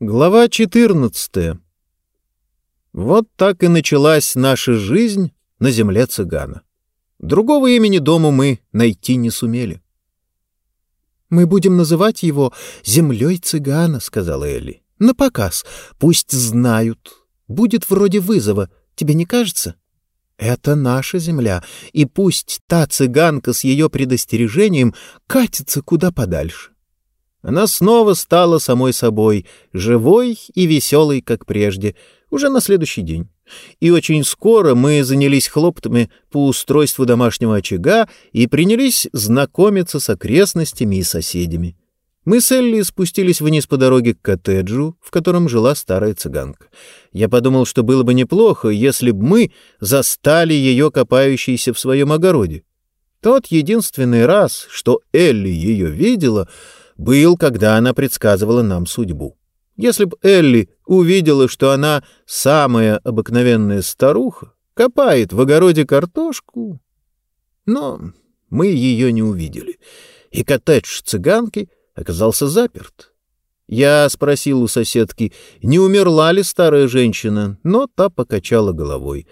Глава 14. Вот так и началась наша жизнь на земле цыгана. Другого имени дому мы найти не сумели. «Мы будем называть его землей цыгана», — сказала Элли. «На показ. Пусть знают. Будет вроде вызова. Тебе не кажется?» «Это наша земля, и пусть та цыганка с ее предостережением катится куда подальше. Она снова стала самой собой, живой и веселой, как прежде, уже на следующий день. И очень скоро мы занялись хлоптами по устройству домашнего очага и принялись знакомиться с окрестностями и соседями. Мы с Элли спустились вниз по дороге к коттеджу, в котором жила старая цыганка. Я подумал, что было бы неплохо, если бы мы застали ее копающейся в своем огороде. Тот единственный раз, что Элли ее видела — был, когда она предсказывала нам судьбу. Если б Элли увидела, что она самая обыкновенная старуха, копает в огороде картошку... Но мы ее не увидели, и коттедж цыганки оказался заперт. Я спросил у соседки, не умерла ли старая женщина, но та покачала головой.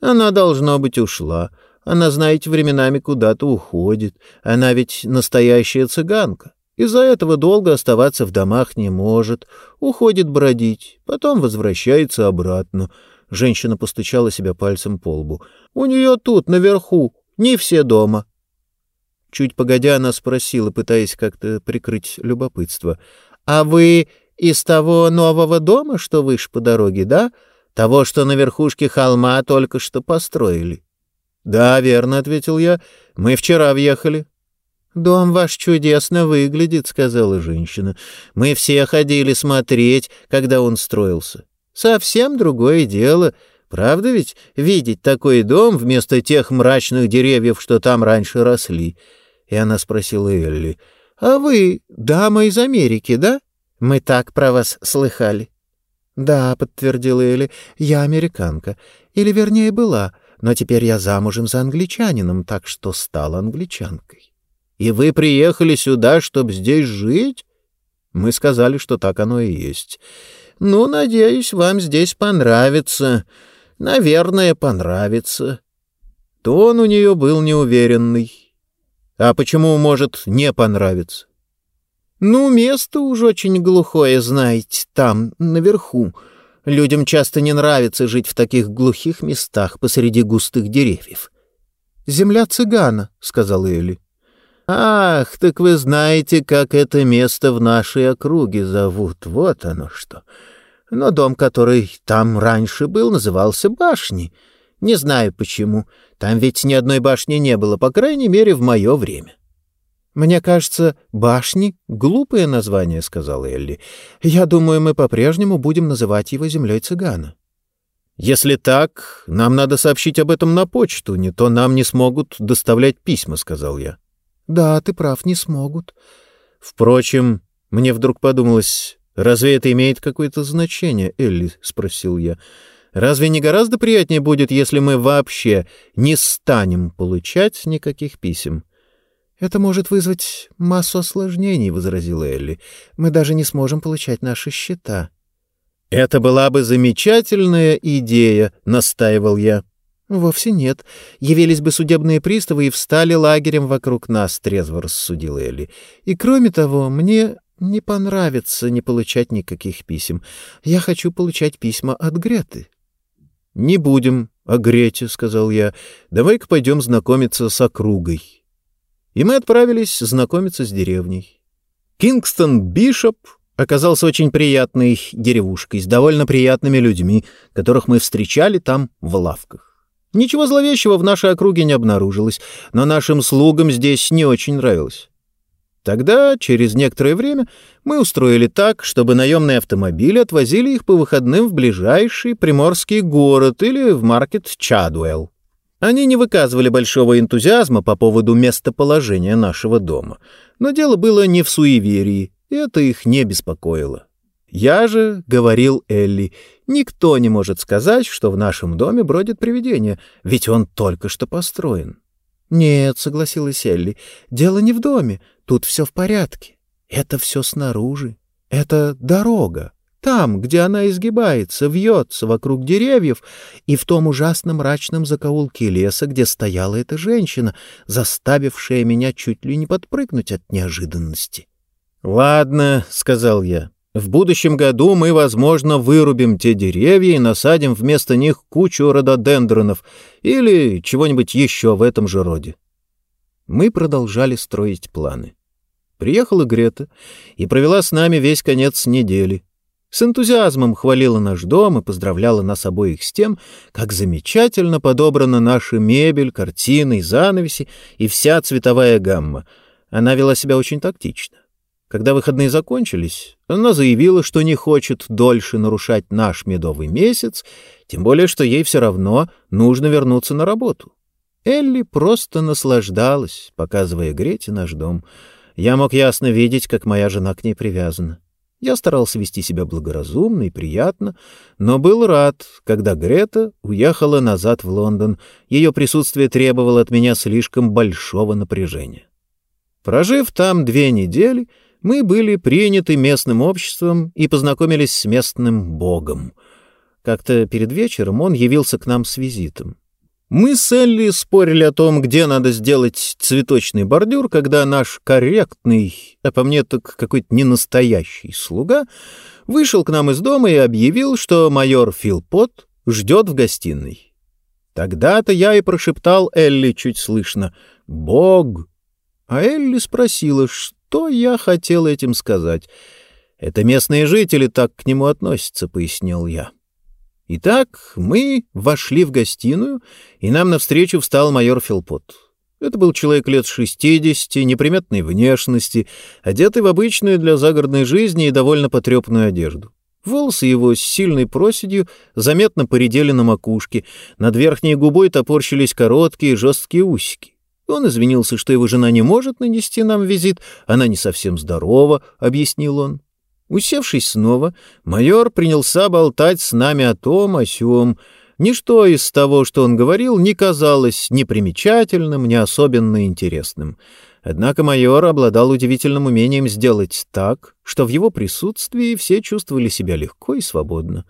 Она, должно быть, ушла. Она, знаете, временами куда-то уходит. Она ведь настоящая цыганка. Из-за этого долго оставаться в домах не может, уходит бродить, потом возвращается обратно. Женщина постучала себя пальцем по лбу. «У нее тут, наверху, не все дома». Чуть погодя, она спросила, пытаясь как-то прикрыть любопытство. «А вы из того нового дома, что выше по дороге, да? Того, что на верхушке холма только что построили?» «Да, верно», — ответил я. «Мы вчера въехали». «Дом ваш чудесно выглядит», — сказала женщина. «Мы все ходили смотреть, когда он строился. Совсем другое дело. Правда ведь видеть такой дом вместо тех мрачных деревьев, что там раньше росли?» И она спросила Элли. «А вы дама из Америки, да? Мы так про вас слыхали». «Да», — подтвердила Элли, — «я американка. Или, вернее, была, но теперь я замужем за англичанином, так что стала англичанкой». И вы приехали сюда, чтобы здесь жить? Мы сказали, что так оно и есть. Ну, надеюсь, вам здесь понравится. Наверное, понравится. Тон у нее был неуверенный. А почему может не понравиться? Ну, место уж очень глухое, знаете, там, наверху. Людям часто не нравится жить в таких глухих местах посреди густых деревьев. «Земля цыгана», — сказал Элли. «Ах, так вы знаете, как это место в нашей округе зовут. Вот оно что. Но дом, который там раньше был, назывался башней. Не знаю почему. Там ведь ни одной башни не было, по крайней мере, в мое время». «Мне кажется, башни — глупое название», — сказал Элли. «Я думаю, мы по-прежнему будем называть его землей цыгана». «Если так, нам надо сообщить об этом на почту, не то нам не смогут доставлять письма», — сказал я. Да, ты прав, не смогут. Впрочем, мне вдруг подумалось, разве это имеет какое-то значение, Элли? — спросил я. Разве не гораздо приятнее будет, если мы вообще не станем получать никаких писем? «Это может вызвать массу осложнений», — возразила Элли. «Мы даже не сможем получать наши счета». «Это была бы замечательная идея», — настаивал я. «Вовсе нет. Явились бы судебные приставы и встали лагерем вокруг нас», — трезво рассудила Элли. «И кроме того, мне не понравится не получать никаких писем. Я хочу получать письма от Греты». «Не будем о Грете», — сказал я. «Давай-ка пойдем знакомиться с округой». И мы отправились знакомиться с деревней. Кингстон Бишоп оказался очень приятной деревушкой с довольно приятными людьми, которых мы встречали там в лавках. Ничего зловещего в нашей округе не обнаружилось, но нашим слугам здесь не очень нравилось. Тогда, через некоторое время, мы устроили так, чтобы наемные автомобили отвозили их по выходным в ближайший приморский город или в маркет Чадуэлл. Они не выказывали большого энтузиазма по поводу местоположения нашего дома, но дело было не в суеверии, и это их не беспокоило. Я же, — говорил Элли, — никто не может сказать, что в нашем доме бродит привидение, ведь он только что построен. — Нет, — согласилась Элли, — дело не в доме, тут все в порядке. Это все снаружи. Это дорога. там, где она изгибается, вьется вокруг деревьев, и в том ужасном мрачном закоулке леса, где стояла эта женщина, заставившая меня чуть ли не подпрыгнуть от неожиданности. «Ладно», — сказал я, — «в будущем году мы, возможно, вырубим те деревья и насадим вместо них кучу рододендронов или чего-нибудь еще в этом же роде». Мы продолжали строить планы. Приехала Грета и провела с нами весь конец недели. С энтузиазмом хвалила наш дом и поздравляла нас обоих с тем, как замечательно подобрана наша мебель, картины занавеси и вся цветовая гамма. Она вела себя очень тактично. Когда выходные закончились, она заявила, что не хочет дольше нарушать наш медовый месяц, тем более, что ей все равно нужно вернуться на работу. Элли просто наслаждалась, показывая Грете наш дом. Я мог ясно видеть, как моя жена к ней привязана. Я старался вести себя благоразумно и приятно, но был рад, когда Грета уехала назад в Лондон. Ее присутствие требовало от меня слишком большого напряжения. Прожив там две недели, мы были приняты местным обществом и познакомились с местным богом. Как-то перед вечером он явился к нам с визитом. Мы с Элли спорили о том, где надо сделать цветочный бордюр, когда наш корректный, а по мне так какой-то ненастоящий слуга вышел к нам из дома и объявил, что майор Филпот ждет в гостиной. Тогда-то я и прошептал Элли чуть слышно «Бог!» А Элли спросила, что я хотел этим сказать. «Это местные жители так к нему относятся», — пояснил я. Итак, мы вошли в гостиную, и нам навстречу встал майор Филпот. Это был человек лет шестидесяти, неприметной внешности, одетый в обычную для загородной жизни и довольно потрепанную одежду. Волосы его с сильной проседью заметно поредели на макушке, над верхней губой топорщились короткие жесткие усики. Он извинился, что его жена не может нанести нам визит, она не совсем здорова, — объяснил он. Усевшись снова, майор принялся болтать с нами о том, о сём. Ничто из того, что он говорил, не казалось ни примечательным, ни особенно интересным. Однако майор обладал удивительным умением сделать так, что в его присутствии все чувствовали себя легко и свободно.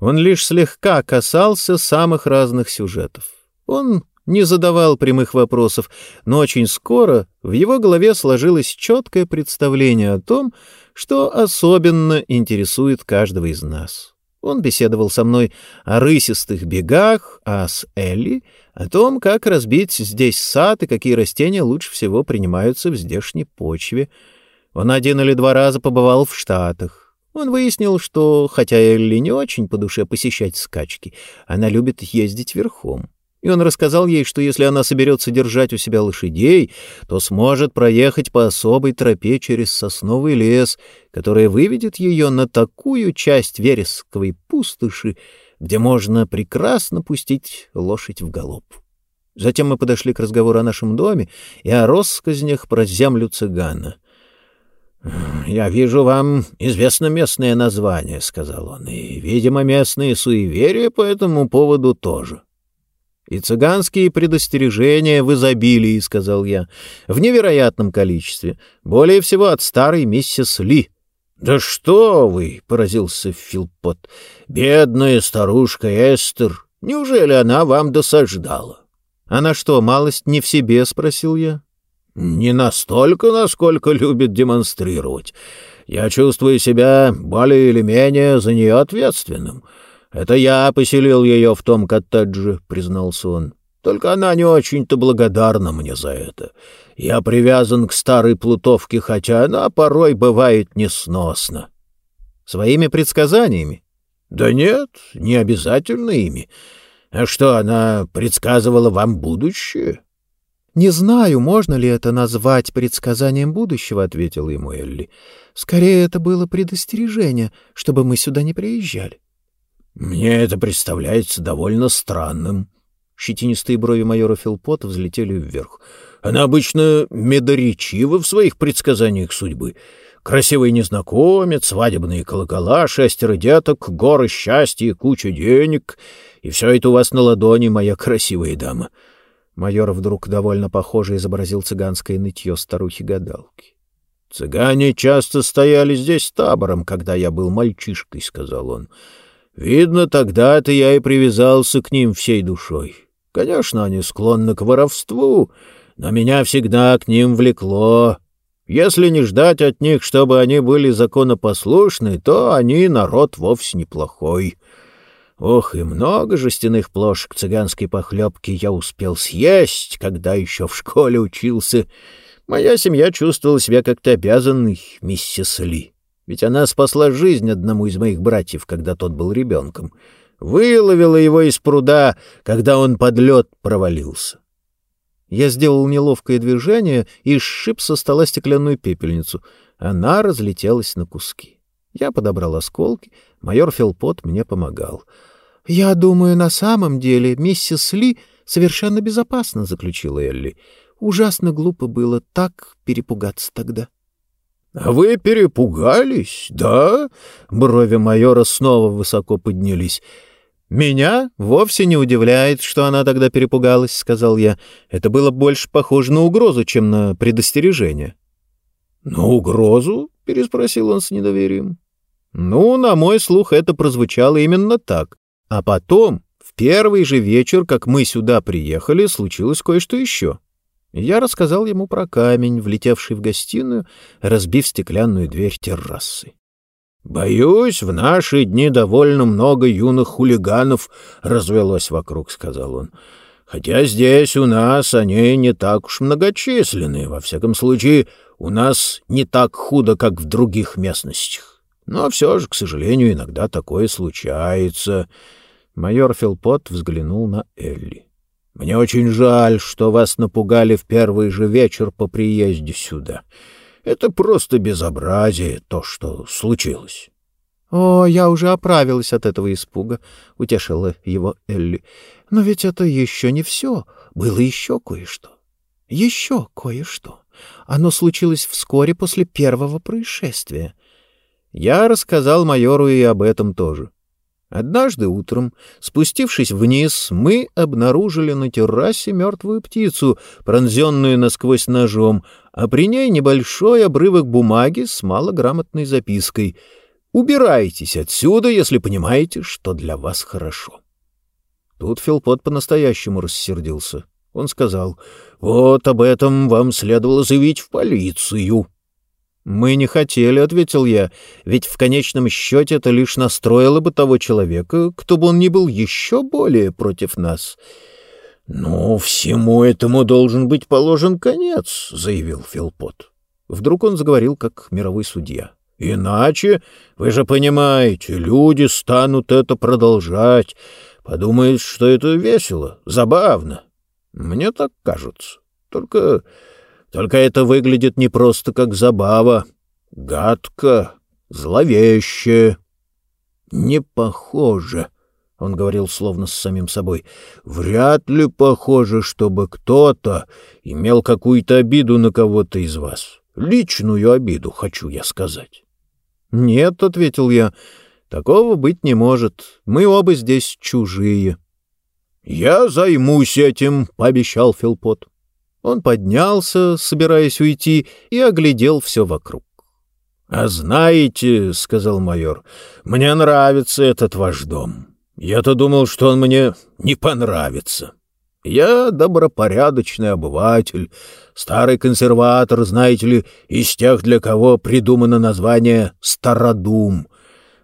Он лишь слегка касался самых разных сюжетов. Он не задавал прямых вопросов, но очень скоро в его голове сложилось четкое представление о том, что особенно интересует каждого из нас. Он беседовал со мной о рысистых бегах, а с Элли — о том, как разбить здесь сад и какие растения лучше всего принимаются в здешней почве. Он один или два раза побывал в Штатах. Он выяснил, что, хотя Элли не очень по душе посещать скачки, она любит ездить верхом и он рассказал ей, что если она соберется держать у себя лошадей, то сможет проехать по особой тропе через сосновый лес, которая выведет ее на такую часть вересковой пустоши, где можно прекрасно пустить лошадь в галоп. Затем мы подошли к разговору о нашем доме и о россказнях про землю цыгана. «Я вижу, вам известно местное название», — сказал он, — «и, видимо, местные суеверия по этому поводу тоже». «И цыганские предостережения в изобилии», — сказал я, — «в невероятном количестве, более всего от старой миссис Ли». «Да что вы!» — поразился Филпот. «Бедная старушка Эстер! Неужели она вам досаждала?» «Она что, малость не в себе?» — спросил я. «Не настолько, насколько любит демонстрировать. Я чувствую себя более или менее за нее ответственным». «Это я поселил ее в том коттедже», — признался он. «Только она не очень-то благодарна мне за это. Я привязан к старой плутовке, хотя она порой бывает несносно». «Своими предсказаниями?» «Да нет, не обязательно ими. А что, она предсказывала вам будущее?» «Не знаю, можно ли это назвать предсказанием будущего», — ответил ему Элли. «Скорее, это было предостережение, чтобы мы сюда не приезжали». «Мне это представляется довольно странным». Щетинистые брови майора Филпота взлетели вверх. «Она обычно медоречива в своих предсказаниях судьбы. Красивый незнакомец, свадебные колокола, шестеро деток, горы счастья куча денег. И все это у вас на ладони, моя красивая дама». Майор вдруг довольно похоже изобразил цыганское нытье старухи-гадалки. Цыгане часто стояли здесь табором, когда я был мальчишкой, — сказал он. Видно, тогда-то я и привязался к ним всей душой. Конечно, они склонны к воровству, но меня всегда к ним влекло. Если не ждать от них, чтобы они были законопослушны, то они народ вовсе неплохой. Ох, и много жестяных плошек цыганской похлебки я успел съесть, когда еще в школе учился. Моя семья чувствовала себя как-то обязанной миссис Ли. Ведь она спасла жизнь одному из моих братьев, когда тот был ребенком. Выловила его из пруда, когда он под лед провалился. Я сделал неловкое движение и сшиб со стола стеклянную пепельницу. Она разлетелась на куски. Я подобрал осколки, майор Филпот мне помогал — «Я думаю, на самом деле миссис Ли совершенно безопасна», — заключила Элли. «Ужасно глупо было так перепугаться тогда». «А вы перепугались, да?» Брови майора снова высоко поднялись. «Меня вовсе не удивляет, что она тогда перепугалась», — сказал я. «Это было больше похоже на угрозу, чем на предостережение». «На угрозу?» — переспросил он с недоверием. «Ну, на мой слух, это прозвучало именно так. А потом, в первый же вечер, как мы сюда приехали, случилось кое-что еще. Я рассказал ему про камень, влетевший в гостиную, разбив стеклянную дверь террасы. «Боюсь, в наши дни довольно много юных хулиганов развелось вокруг», — сказал он. «Хотя здесь у нас они не так уж многочисленны. Во всяком случае, у нас не так худо, как в других местностях. Но все же, к сожалению, иногда такое случается». Майор Филпот взглянул на Элли. «Мне очень жаль, что вас напугали в первый же вечер по приезде сюда. Это просто безобразие, то, что случилось». «О, я уже оправилась от этого испуга», — утешила его Элли. «Но ведь это еще не все. Было еще кое-что. Еще кое-что. Оно случилось вскоре после первого происшествия». Я рассказал майору и об этом тоже. Однажды утром, спустившись вниз, мы обнаружили на террасе мертвую птицу, пронзенную насквозь ножом, а при ней небольшой обрывок бумаги с малограмотной запиской «Убирайтесь отсюда, если понимаете, что для вас хорошо». Тут Филпот по-настоящему рассердился. Он сказал, «Вот об этом вам следовало заявить в полицию». «Мы не хотели», — ответил я, — «ведь в конечном счете это лишь настроило бы того человека, кто бы он ни был еще более против нас». «Ну, всему этому должен быть положен конец», — заявил Филпот. Вдруг он заговорил как мировой судья. «Иначе, вы же понимаете, люди станут это продолжать, подумают, что это весело, забавно. Мне так кажется. Только только это выглядит не просто как забава. Гадко, зловеще. Не похоже, — он говорил словно с самим собой, — вряд ли похоже, чтобы кто-то имел какую-то обиду на кого-то из вас. Личную обиду, хочу я сказать. — Нет, — ответил я, — такого быть не может. Мы оба здесь чужие. — Я займусь этим, — пообещал Филпот. Он поднялся, собираясь уйти, и оглядел все вокруг. — А знаете, — сказал майор, — мне нравится этот ваш дом. Я-то думал, что он мне не понравится. Я добропорядочный обыватель, старый консерватор, знаете ли, из тех, для кого придумано название «стародум».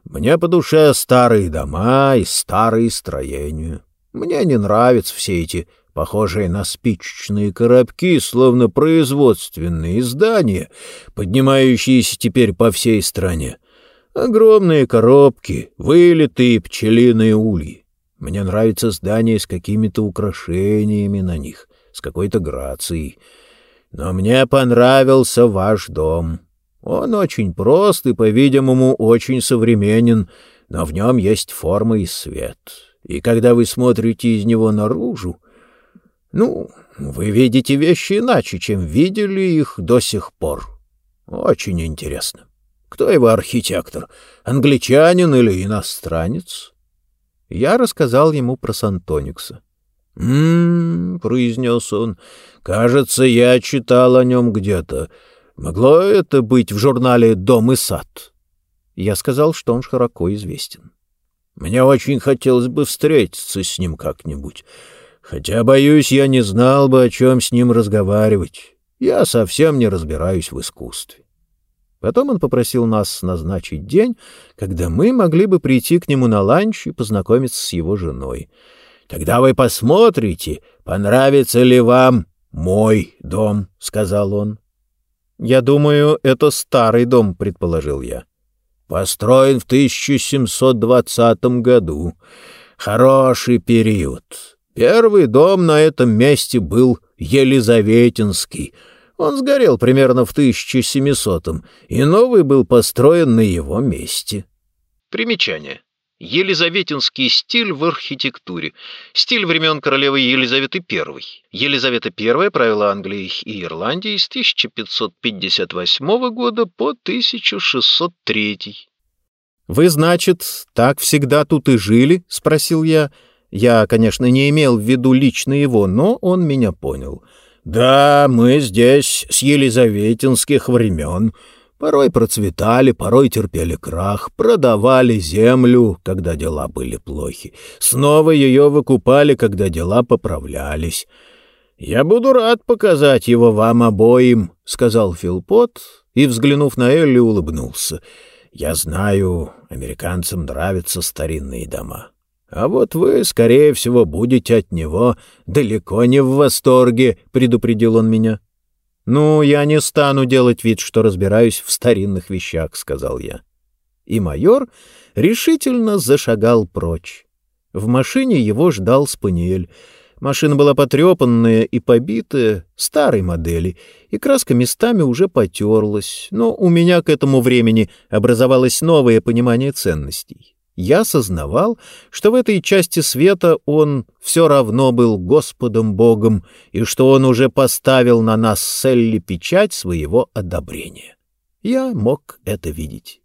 Мне по душе старые дома и старые строения. Мне не нравятся все эти похожие на спичечные коробки, словно производственные здания, поднимающиеся теперь по всей стране. Огромные коробки, вылитые пчелиные ульи. Мне нравится здание с какими-то украшениями на них, с какой-то грацией. Но мне понравился ваш дом. Он очень прост и, по-видимому, очень современен, но в нем есть форма и свет. И когда вы смотрите из него наружу, ну, вы видите вещи иначе, чем видели их до сих пор. Очень интересно. Кто его архитектор? Англичанин или иностранец? Я рассказал ему про Сантоникса. «М-м-м», произнес он, — «кажется, я читал о нем где-то. Могло это быть в журнале «Дом и сад»?» Я сказал, что он широко известен. «Мне очень хотелось бы встретиться с ним как-нибудь, хотя, боюсь, я не знал бы, о чем с ним разговаривать. Я совсем не разбираюсь в искусстве». Потом он попросил нас назначить день, когда мы могли бы прийти к нему на ланч и познакомиться с его женой. «Тогда вы посмотрите, понравится ли вам мой дом», — сказал он. «Я думаю, это старый дом», — предположил я. «Построен в 1720 году. Хороший период. Первый дом на этом месте был Елизаветинский. Он сгорел примерно в 1700-м, и новый был построен на его месте». Примечание. Елизаветинский стиль в архитектуре. Стиль времен королевы Елизаветы I. Елизавета I правила Англией и Ирландией с 1558 года по 1603. «Вы, значит, так всегда тут и жили?» — спросил я. Я, конечно, не имел в виду лично его, но он меня понял. «Да, мы здесь с елизаветинских времен», Порой процветали, порой терпели крах, продавали землю, когда дела были плохи. Снова ее выкупали, когда дела поправлялись. «Я буду рад показать его вам обоим», — сказал Филпот и, взглянув на Элли, улыбнулся. «Я знаю, американцам нравятся старинные дома. А вот вы, скорее всего, будете от него далеко не в восторге», — предупредил он меня. «Ну, я не стану делать вид, что разбираюсь в старинных вещах», — сказал я. И майор решительно зашагал прочь. В машине его ждал спаниель. Машина была потрепанная и побитая, старой модели, и краска местами уже потерлась, но у меня к этому времени образовалось новое понимание ценностей я сознавал, что в этой части света он все равно был Господом Богом и что он уже поставил на нас с Элли печать своего одобрения. Я мог это видеть.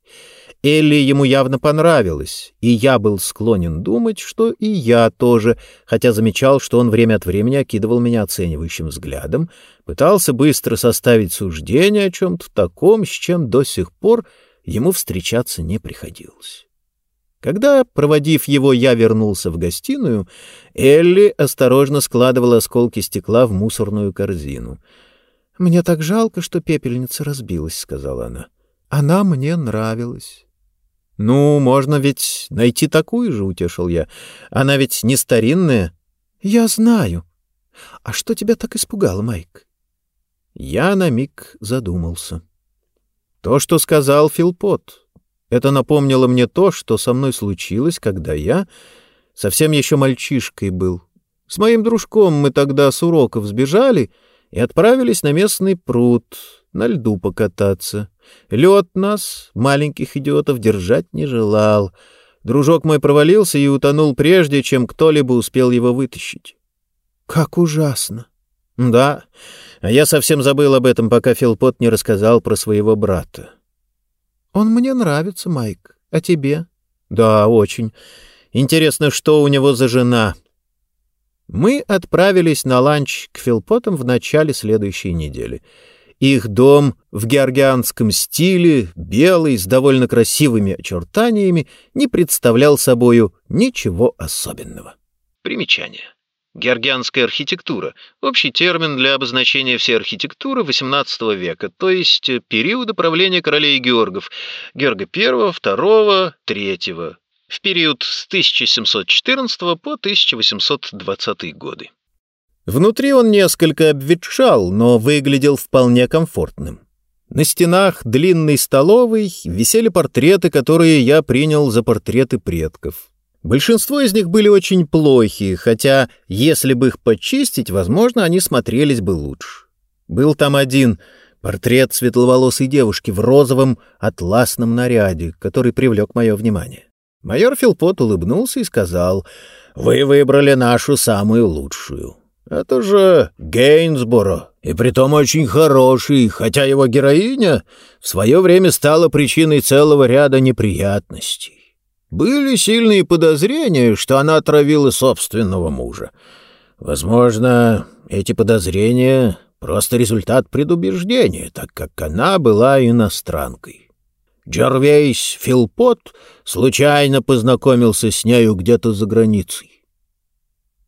Элли ему явно понравилось, и я был склонен думать, что и я тоже, хотя замечал, что он время от времени окидывал меня оценивающим взглядом, пытался быстро составить суждение о чем-то таком, с чем до сих пор ему встречаться не приходилось. Когда, проводив его, я вернулся в гостиную, Элли осторожно складывала осколки стекла в мусорную корзину. «Мне так жалко, что пепельница разбилась», — сказала она. «Она мне нравилась». «Ну, можно ведь найти такую же», — утешил я. «Она ведь не старинная». «Я знаю. А что тебя так испугало, Майк?» Я на миг задумался. То, что сказал Филпот. Это напомнило мне то, что со мной случилось, когда я совсем еще мальчишкой был. С моим дружком мы тогда с уроков сбежали и отправились на местный пруд, на льду покататься. Лед нас, маленьких идиотов, держать не желал. Дружок мой провалился и утонул прежде, чем кто-либо успел его вытащить. Как ужасно! Да, а я совсем забыл об этом, пока Филпот не рассказал про своего брата. Он мне нравится, Майк. А тебе? Да, очень. Интересно, что у него за жена? Мы отправились на ланч к Филпотам в начале следующей недели. Их дом в георгианском стиле, белый, с довольно красивыми очертаниями, не представлял собою ничего особенного. Примечание. Георгианская архитектура — общий термин для обозначения всей архитектуры XVIII века, то есть периода правления королей Георгов, Георга I, II, III, в период с 1714 по 1820 годы. Внутри он несколько обветшал, но выглядел вполне комфортным. На стенах длинной столовой висели портреты, которые я принял за портреты предков. Большинство из них были очень плохие, хотя, если бы их почистить, возможно, они смотрелись бы лучше. Был там один портрет светловолосой девушки в розовом атласном наряде, который привлек мое внимание. Майор Филпот улыбнулся и сказал, «Вы выбрали нашу самую лучшую. Это же Гейнсборо, и притом очень хороший, хотя его героиня в свое время стала причиной целого ряда неприятностей. Были сильные подозрения, что она отравила собственного мужа. Возможно, эти подозрения Просто результат предубеждения, так как она была иностранкой. Джервейс Филпот случайно познакомился с нею где-то за границей.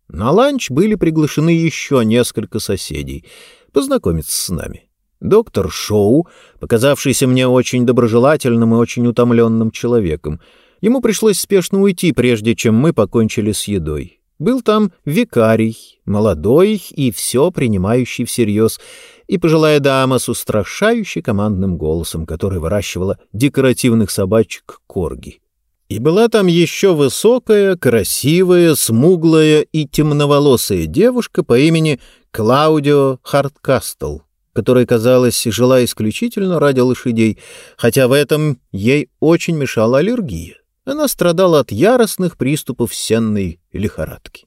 На ланч были приглашены еще несколько соседей познакомиться с нами. Доктор Шоу, показавшийся мне очень доброжелательным и очень утомленным человеком, ему пришлось спешно уйти, прежде чем мы покончили с едой. Был там викарий, молодой и все принимающий всерьез, и пожилая дама с устрашающей командным голосом, которая выращивала декоративных собачек корги. И была там еще высокая, красивая, смуглая и темноволосая девушка по имени Клаудио Харткастл, которая, казалось, жила исключительно ради лошадей, хотя в этом ей очень мешала аллергия. Она страдала от яростных приступов сенной лихорадки.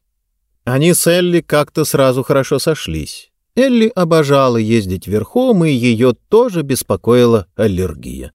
Они с Элли как-то сразу хорошо сошлись. Элли обожала ездить верхом, и ее тоже беспокоила аллергия.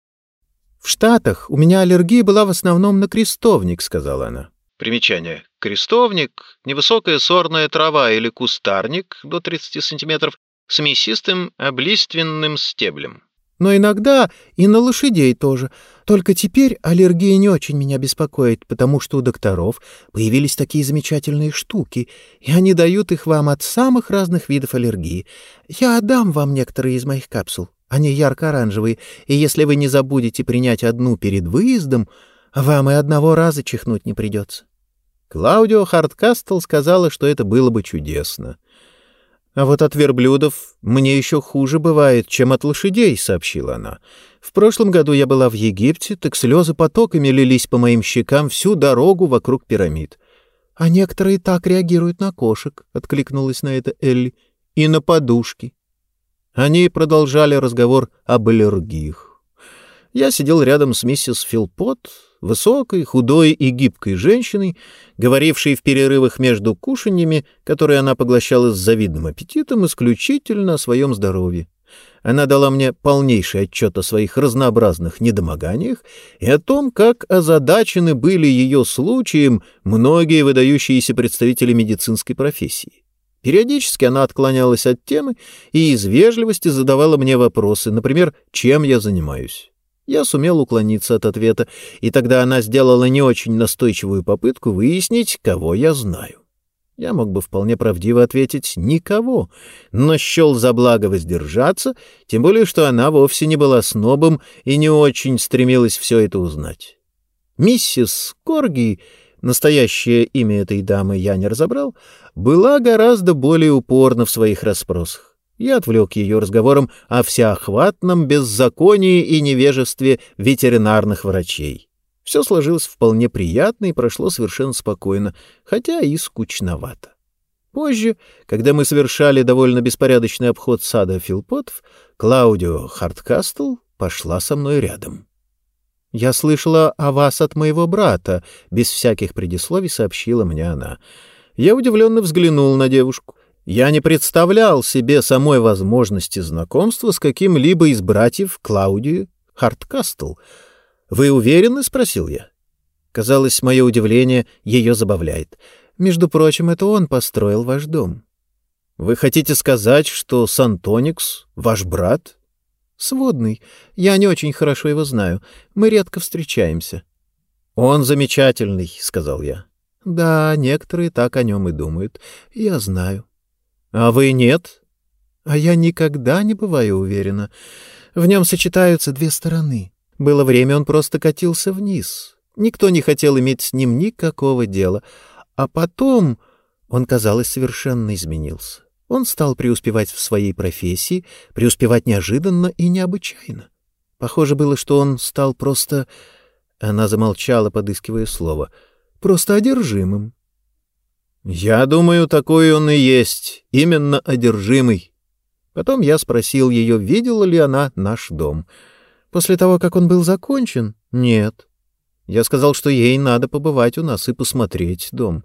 «В Штатах у меня аллергия была в основном на крестовник», — сказала она. Примечание. Крестовник — невысокая сорная трава или кустарник до 30 сантиметров с мясистым облиственным стеблем но иногда и на лошадей тоже. Только теперь аллергия не очень меня беспокоит, потому что у докторов появились такие замечательные штуки, и они дают их вам от самых разных видов аллергии. Я отдам вам некоторые из моих капсул. Они ярко-оранжевые, и если вы не забудете принять одну перед выездом, вам и одного раза чихнуть не придется. Клаудио Харткастл сказала, что это было бы чудесно. «А вот от верблюдов мне еще хуже бывает, чем от лошадей», — сообщила она. «В прошлом году я была в Египте, так слезы потоками лились по моим щекам всю дорогу вокруг пирамид». «А некоторые так реагируют на кошек», — откликнулась на это Элли, — «и на подушки». Они продолжали разговор об аллергиях. Я сидел рядом с миссис Филпот, высокой, худой и гибкой женщиной, говорившей в перерывах между кушаньями, которые она поглощала с завидным аппетитом, исключительно о своем здоровье. Она дала мне полнейший отчет о своих разнообразных недомоганиях и о том, как озадачены были ее случаем многие выдающиеся представители медицинской профессии. Периодически она отклонялась от темы и из вежливости задавала мне вопросы, например, чем я занимаюсь. Я сумел уклониться от ответа, и тогда она сделала не очень настойчивую попытку выяснить, кого я знаю. Я мог бы вполне правдиво ответить «никого», но счел за благо воздержаться, тем более что она вовсе не была снобом и не очень стремилась все это узнать. Миссис Корги, настоящее имя этой дамы я не разобрал, была гораздо более упорна в своих расспросах. Я отвлек ее разговором о всеохватном беззаконии и невежестве ветеринарных врачей. Все сложилось вполне приятно и прошло совершенно спокойно, хотя и скучновато. Позже, когда мы совершали довольно беспорядочный обход сада Филпотов, Клаудио Харткастл пошла со мной рядом. «Я слышала о вас от моего брата», — без всяких предисловий сообщила мне она. Я удивленно взглянул на девушку. Я не представлял себе самой возможности знакомства с каким-либо из братьев Клаудии Харткастл. «Вы уверены?» — спросил я. Казалось, мое удивление ее забавляет. Между прочим, это он построил ваш дом. «Вы хотите сказать, что Сантоникс — ваш брат?» «Сводный. Я не очень хорошо его знаю. Мы редко встречаемся». «Он замечательный», — сказал я. «Да, некоторые так о нем и думают. Я знаю». А вы нет? А я никогда не бываю уверена. В нем сочетаются две стороны. Было время, он просто катился вниз. Никто не хотел иметь с ним никакого дела. А потом он, казалось, совершенно изменился. Он стал преуспевать в своей профессии, преуспевать неожиданно и необычайно. Похоже было, что он стал просто... Она замолчала, подыскивая слово. Просто одержимым. «Я думаю, такой он и есть, именно одержимый». Потом я спросил ее, видела ли она наш дом. После того, как он был закончен, нет. Я сказал, что ей надо побывать у нас и посмотреть дом.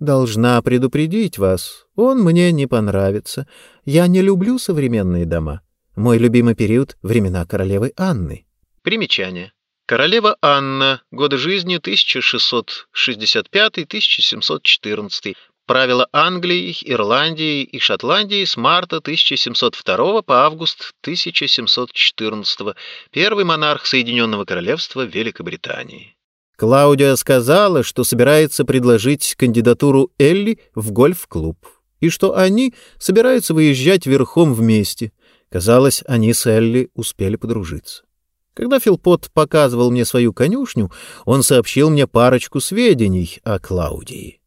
Должна предупредить вас, он мне не понравится. Я не люблю современные дома. Мой любимый период — времена королевы Анны. Примечание. Королева Анна, годы жизни 1665-1714, правила Англией, Ирландией и Шотландией с марта 1702 по август 1714, первый монарх Соединенного Королевства Великобритании. Клаудия сказала, что собирается предложить кандидатуру Элли в гольф-клуб, и что они собираются выезжать верхом вместе. Казалось, они с Элли успели подружиться. Когда Филпот показывал мне свою конюшню, он сообщил мне парочку сведений о Клаудии.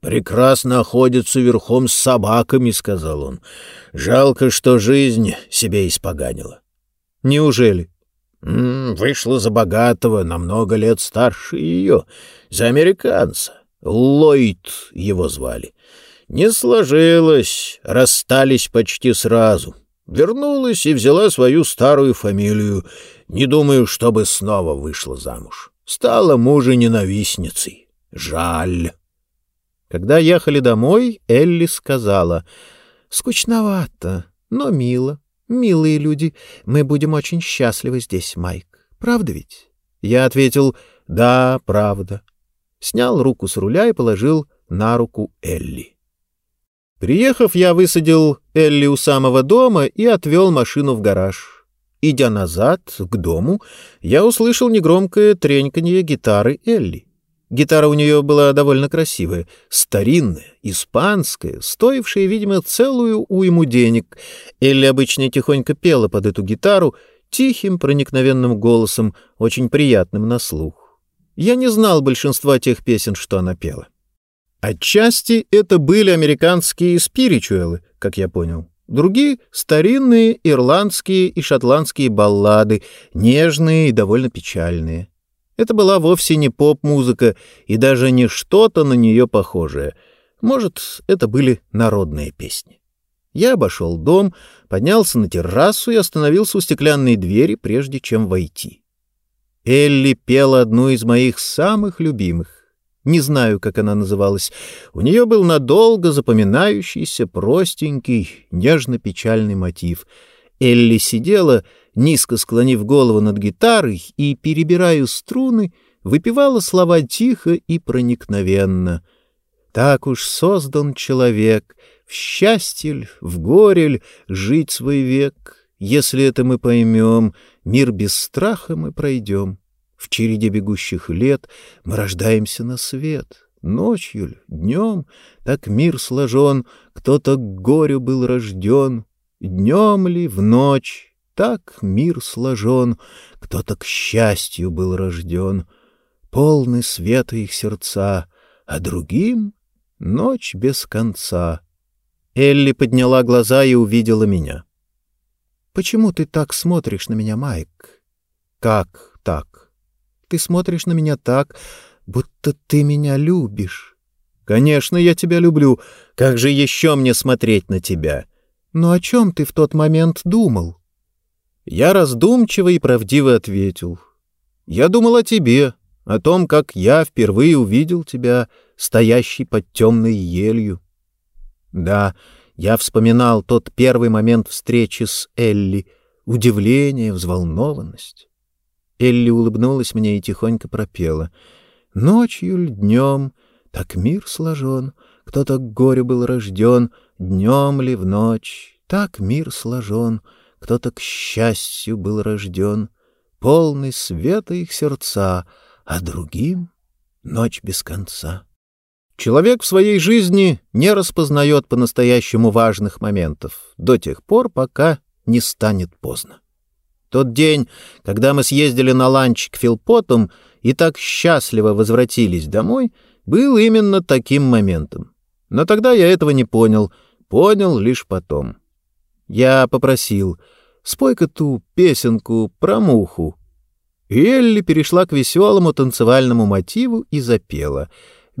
«Прекрасно охотится верхом с собаками», — сказал он. «Жалко, что жизнь себе испоганила». «Неужели?» М -м, «Вышла за богатого, на много лет старше ее, за американца. Ллойд его звали. Не сложилось, расстались почти сразу. Вернулась и взяла свою старую фамилию. Не думаю, чтобы снова вышла замуж. Стала мужа-ненавистницей. Жаль». Когда ехали домой, Элли сказала, «Скучновато, но мило. Милые люди, мы будем очень счастливы здесь, Майк. Правда ведь?» Я ответил, «Да, правда». Снял руку с руля и положил на руку Элли. Приехав, я высадил Элли у самого дома и отвел машину в гараж. Идя назад, к дому, я услышал негромкое треньканье гитары Элли. Гитара у нее была довольно красивая, старинная, испанская, стоившая, видимо, целую уйму денег. Элли обычно тихонько пела под эту гитару тихим, проникновенным голосом, очень приятным на слух. Я не знал большинства тех песен, что она пела. Отчасти это были американские спиричуэлы, как я понял. Другие — старинные ирландские и шотландские баллады, нежные и довольно печальные. Это была вовсе не поп-музыка и даже не что-то на нее похожее. Может, это были народные песни. Я обошел дом, поднялся на террасу и остановился у стеклянной двери, прежде чем войти. Элли пела одну из моих самых любимых. Не знаю, как она называлась. У нее был надолго запоминающийся, простенький, нежно-печальный мотив. Элли сидела низко склонив голову над гитарой и, перебирая струны, выпевала слова тихо и проникновенно. «Так уж создан человек, в счастье в горе ль жить свой век. Если это мы поймем, мир без страха мы пройдем. В череде бегущих лет мы рождаемся на свет». Ночью ль, днем, так мир сложен, Кто-то к горю был рожден, Днем ли, в ночь, так мир сложен, кто-то к счастью был рожден, полны света их сердца, а другим — ночь без конца. Элли подняла глаза и увидела меня. — Почему ты так смотришь на меня, Майк? — Как? Ты смотришь на меня так, будто ты меня любишь. — Конечно, я тебя люблю. Как же еще мне смотреть на тебя? — Но о чем ты в тот момент думал? — я раздумчиво и правдиво ответил. «Я думал о тебе, о том, как я впервые увидел тебя, стоящий под темной елью». Да, я вспоминал тот первый момент встречи с Элли, удивление, взволнованность. Элли улыбнулась мне и тихонько пропела. «Ночью ль днем, так мир сложен, кто-то к горю был рожден, днем ли в ночь, так мир сложен». Кто-то, к счастью, был рожден, полный света их сердца, а другим — ночь без конца. Человек в своей жизни не распознает по-настоящему важных моментов до тех пор, пока не станет поздно. Тот день, когда мы съездили на ланч к Филпотам и так счастливо возвратились домой, был именно таким моментом. Но тогда я этого не понял, понял лишь потом. Я попросил, спой-ка ту песенку про муху. Элли перешла к веселому танцевальному мотиву и запела.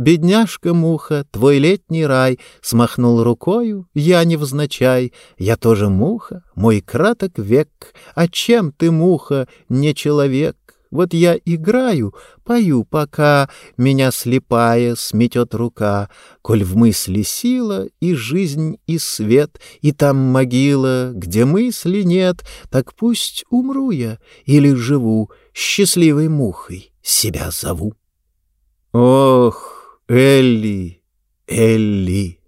«Бедняжка-муха, твой летний рай, смахнул рукою, я невзначай, я тоже муха, мой краток век, а чем ты, муха, не человек?» Вот я играю, пою, пока. Меня слепая сметет рука, Коль в мысли сила и жизнь и свет, и там могила, где мысли нет, Так пусть умру я или живу, счастливой мухой себя зову. Ох, Элли, Элли.